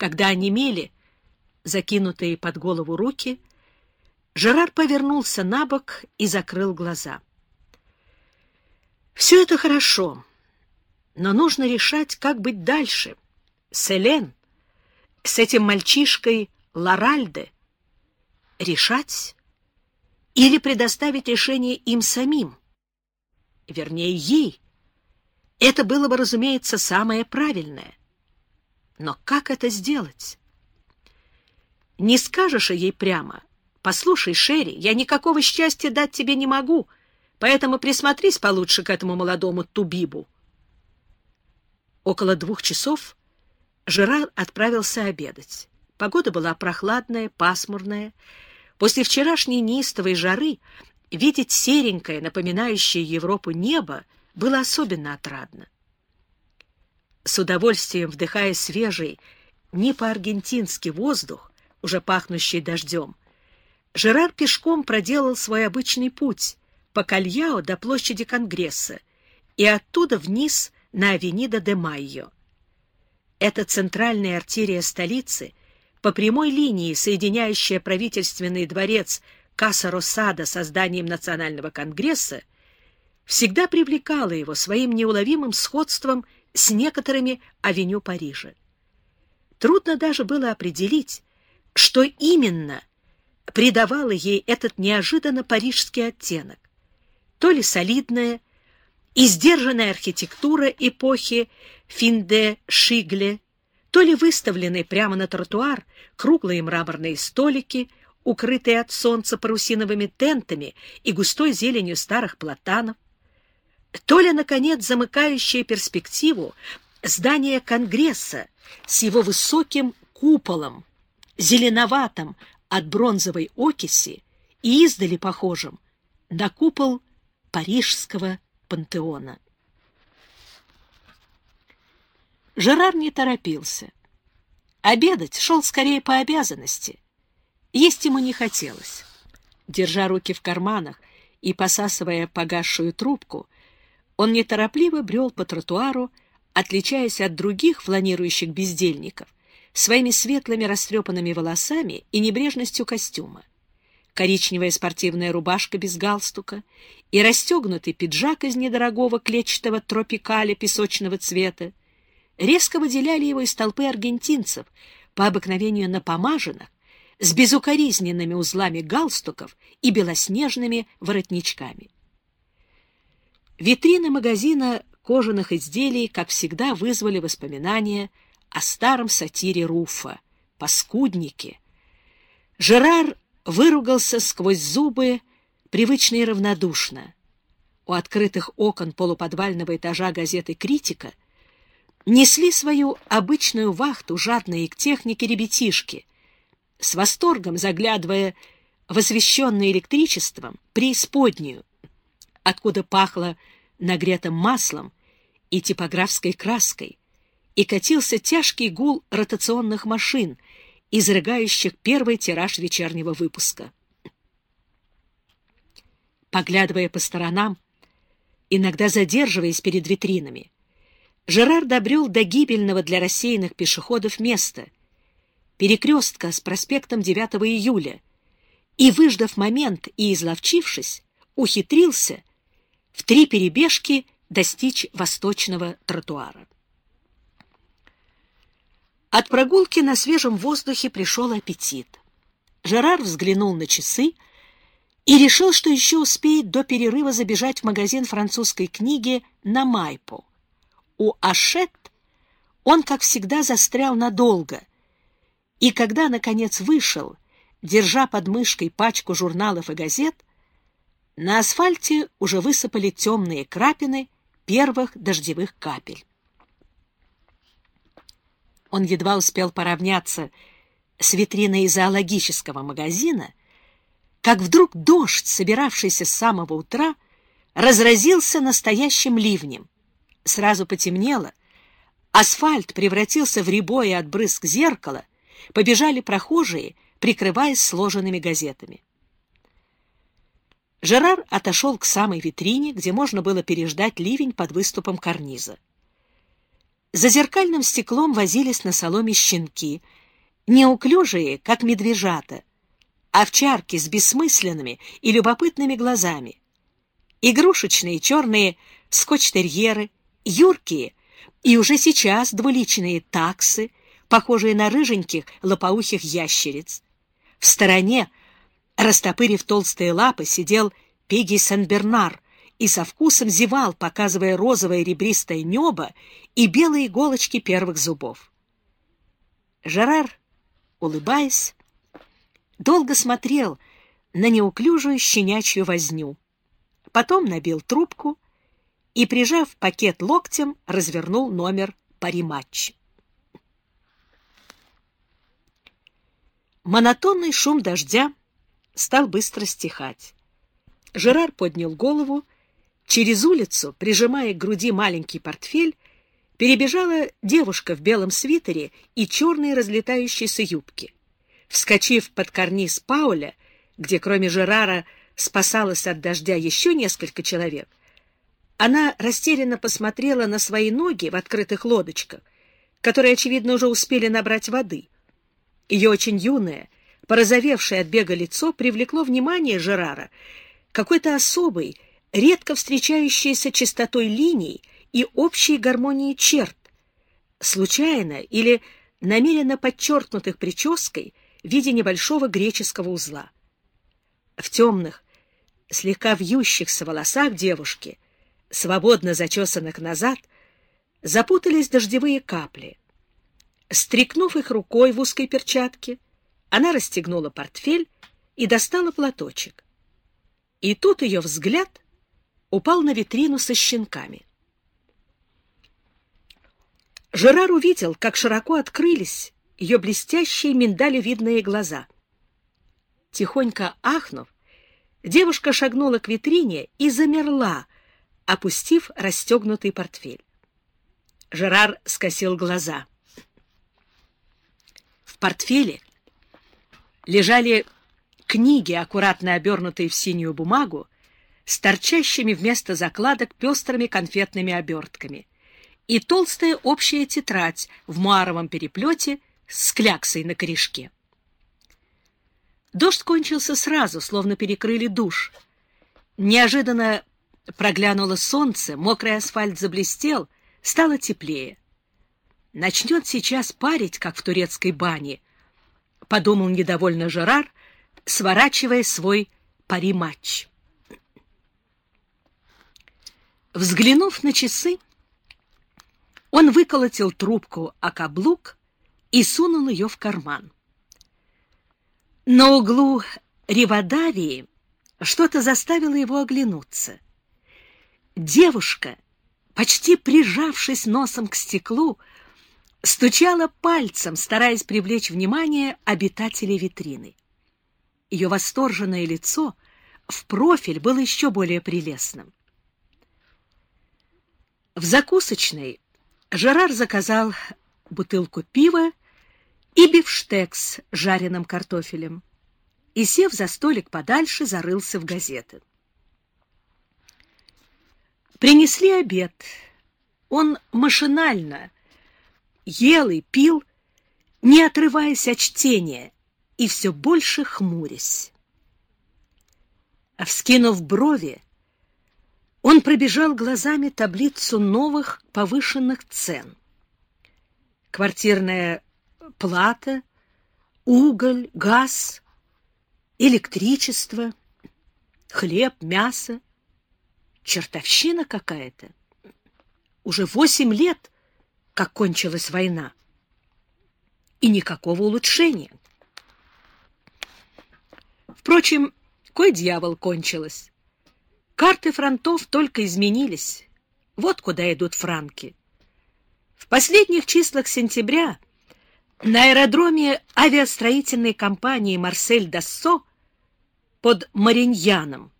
Когда онемели, закинутые под голову руки, Жерар повернулся на бок и закрыл глаза. Все это хорошо, но нужно решать, как быть дальше. С Элен, с этим мальчишкой Лоральде. Решать или предоставить решение им самим? Вернее, ей. Это было бы, разумеется, самое правильное. Но как это сделать? Не скажешь ей прямо. «Послушай, Шерри, я никакого счастья дать тебе не могу, поэтому присмотрись получше к этому молодому Тубибу». Около двух часов Жерар отправился обедать. Погода была прохладная, пасмурная. После вчерашней неистовой жары видеть серенькое, напоминающее Европу небо, было особенно отрадно. С удовольствием вдыхая свежий, не по-аргентински воздух, уже пахнущий дождем, Жерар пешком проделал свой обычный путь по Кальяо до площади Конгресса и оттуда вниз на Авенида де Майо. Эта центральная артерия столицы, по прямой линии соединяющая правительственный дворец Каса-Росада со зданием Национального конгресса, всегда привлекала его своим неуловимым сходством с некоторыми авеню Парижа. Трудно даже было определить, что именно придавало ей этот неожиданно парижский оттенок. То ли солидная и сдержанная архитектура эпохи Финде-Шигле, то ли выставленные прямо на тротуар круглые мраморные столики, укрытые от солнца парусиновыми тентами и густой зеленью старых платанов, то ли, наконец, замыкающее перспективу здание Конгресса с его высоким куполом, зеленоватым от бронзовой окиси и издали похожим на купол Парижского пантеона. Жерар не торопился. Обедать шел скорее по обязанности. Есть ему не хотелось. Держа руки в карманах и посасывая погасшую трубку, он неторопливо брел по тротуару, отличаясь от других фланирующих бездельников своими светлыми растрепанными волосами и небрежностью костюма коричневая спортивная рубашка без галстука и расстегнутый пиджак из недорогого клетчатого тропикаля песочного цвета резко выделяли его из толпы аргентинцев, по обыкновению напомаженных, с безукоризненными узлами галстуков и белоснежными воротничками. Витрины магазина кожаных изделий, как всегда, вызвали воспоминания о старом сатире Руфа, паскуднике. Жерар выругался сквозь зубы привычно и равнодушно. У открытых окон полуподвального этажа газеты «Критика» несли свою обычную вахту жадные к технике ребятишки, с восторгом заглядывая в освещенное электричеством преисподнюю, откуда пахло нагретым маслом и типографской краской, и катился тяжкий гул ротационных машин — изрыгающих первый тираж вечернего выпуска. Поглядывая по сторонам, иногда задерживаясь перед витринами, Жерар добрел до гибельного для рассеянных пешеходов места, перекрестка с проспектом 9 июля, и, выждав момент и изловчившись, ухитрился в три перебежки достичь восточного тротуара. От прогулки на свежем воздухе пришел аппетит. Жерар взглянул на часы и решил, что еще успеет до перерыва забежать в магазин французской книги на Майпо. У Ашет он, как всегда, застрял надолго, и когда, наконец, вышел, держа под мышкой пачку журналов и газет, на асфальте уже высыпали темные крапины первых дождевых капель. Он едва успел поравняться с витриной зоологического магазина, как вдруг дождь, собиравшийся с самого утра, разразился настоящим ливнем. Сразу потемнело, асфальт превратился в рябое от брызг зеркала, побежали прохожие, прикрываясь сложенными газетами. Жерар отошел к самой витрине, где можно было переждать ливень под выступом карниза. За зеркальным стеклом возились на соломе щенки, неуклюжие, как медвежата, овчарки с бессмысленными и любопытными глазами, игрушечные черные скотч-терьеры, юркие и уже сейчас двуличные таксы, похожие на рыженьких лопоухих ящериц. В стороне, растопырив толстые лапы, сидел Пеги Сен-Бернар и со вкусом зевал, показывая розовое ребристое небо и белые иголочки первых зубов. Жерар, улыбаясь, долго смотрел на неуклюжую щенячью возню. Потом набил трубку и, прижав пакет локтем, развернул номер пари-матч. Монотонный шум дождя стал быстро стихать. Жерар поднял голову. Через улицу, прижимая к груди маленький портфель, перебежала девушка в белом свитере и черной разлетающейся юбке. Вскочив под карниз Пауля, где кроме Жерара спасалось от дождя еще несколько человек, она растерянно посмотрела на свои ноги в открытых лодочках, которые, очевидно, уже успели набрать воды. Ее очень юное, порозовевшее от бега лицо привлекло внимание Жерара какой-то особой, редко встречающейся чистотой линий и общей гармонией черт, случайно или намеренно подчеркнутых прической в виде небольшого греческого узла. В темных, слегка вьющихся волосах девушки — свободно зачесанных назад, запутались дождевые капли. Стряхнув их рукой в узкой перчатке, она расстегнула портфель и достала платочек. И тут ее взгляд упал на витрину со щенками. Жерар увидел, как широко открылись ее блестящие миндалевидные глаза. Тихонько ахнув, девушка шагнула к витрине и замерла, опустив расстегнутый портфель. Жерар скосил глаза. В портфеле лежали книги, аккуратно обернутые в синюю бумагу, с торчащими вместо закладок пестрыми конфетными обертками, и толстая общая тетрадь в муаровом переплете с кляксой на корешке. Дождь кончился сразу, словно перекрыли душ. Неожиданно Проглянуло солнце, мокрый асфальт заблестел, стало теплее. Начнет сейчас парить, как в турецкой бане, — подумал недовольно Жерар, сворачивая свой пари-матч. Взглянув на часы, он выколотил трубку о каблук и сунул ее в карман. На углу Ривадавии что-то заставило его оглянуться — Девушка, почти прижавшись носом к стеклу, стучала пальцем, стараясь привлечь внимание обитателей витрины. Ее восторженное лицо в профиль было еще более прелестным. В закусочной Жерар заказал бутылку пива и бифштекс с жареным картофелем и, сев за столик подальше, зарылся в газеты. Принесли обед. Он машинально ел и пил, не отрываясь от чтения, и все больше хмурясь. А вскинув брови, он пробежал глазами таблицу новых повышенных цен. Квартирная плата, уголь, газ, электричество, хлеб, мясо, чертовщина какая-то. Уже восемь лет, как кончилась война, и никакого улучшения. Впрочем, кой дьявол кончилось. Карты фронтов только изменились. Вот куда идут франки. В последних числах сентября на аэродроме авиастроительной компании «МарсельДассо» под Мариньяном